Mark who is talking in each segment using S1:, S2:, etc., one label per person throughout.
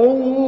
S1: Oh.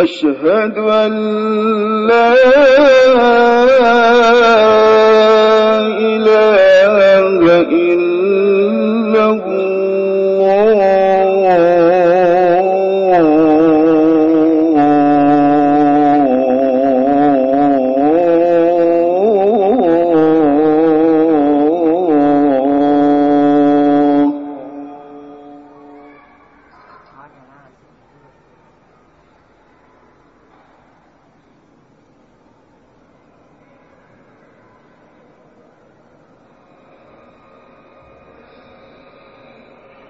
S1: أشهد أن لا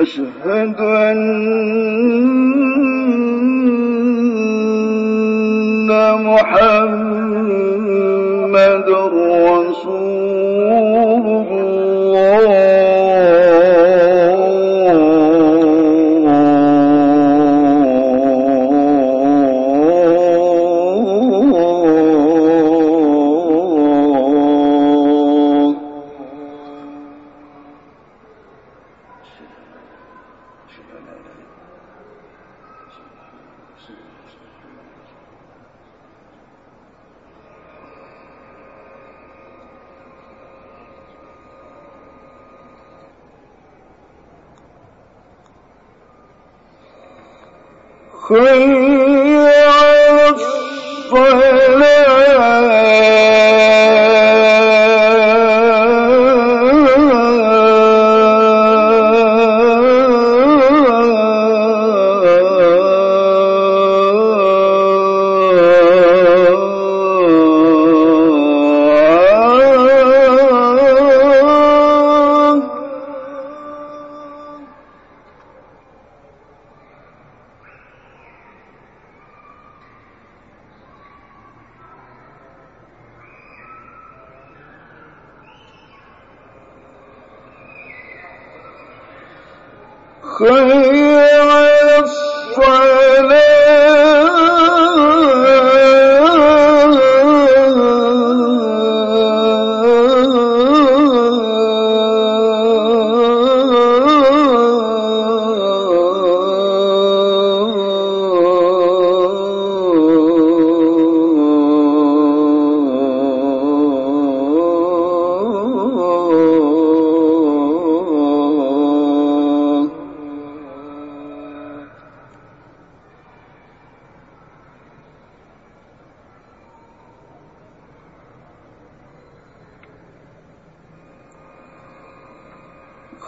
S1: أشهد أن محمد حي على على الصلاة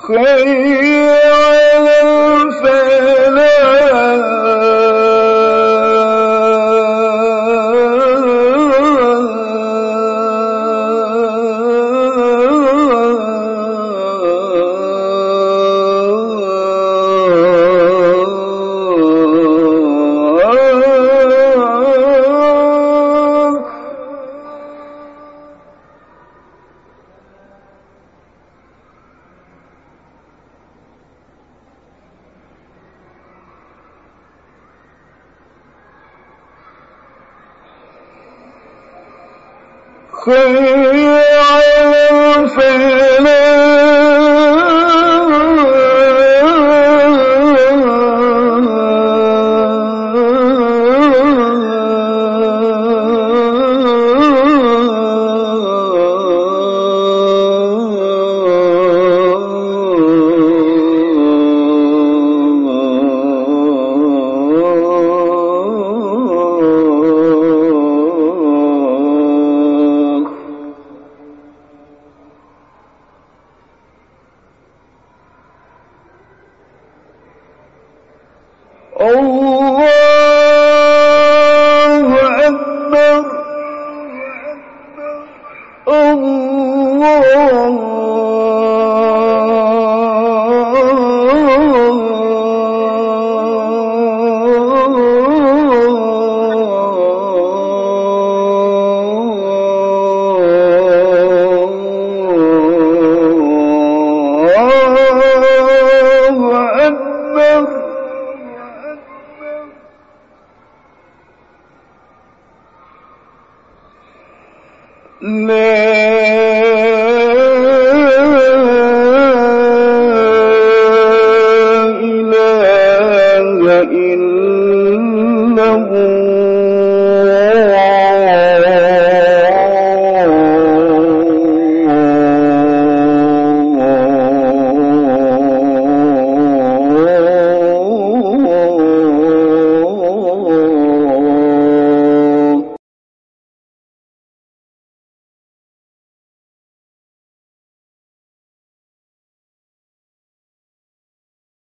S1: خير حي على الفلاح لا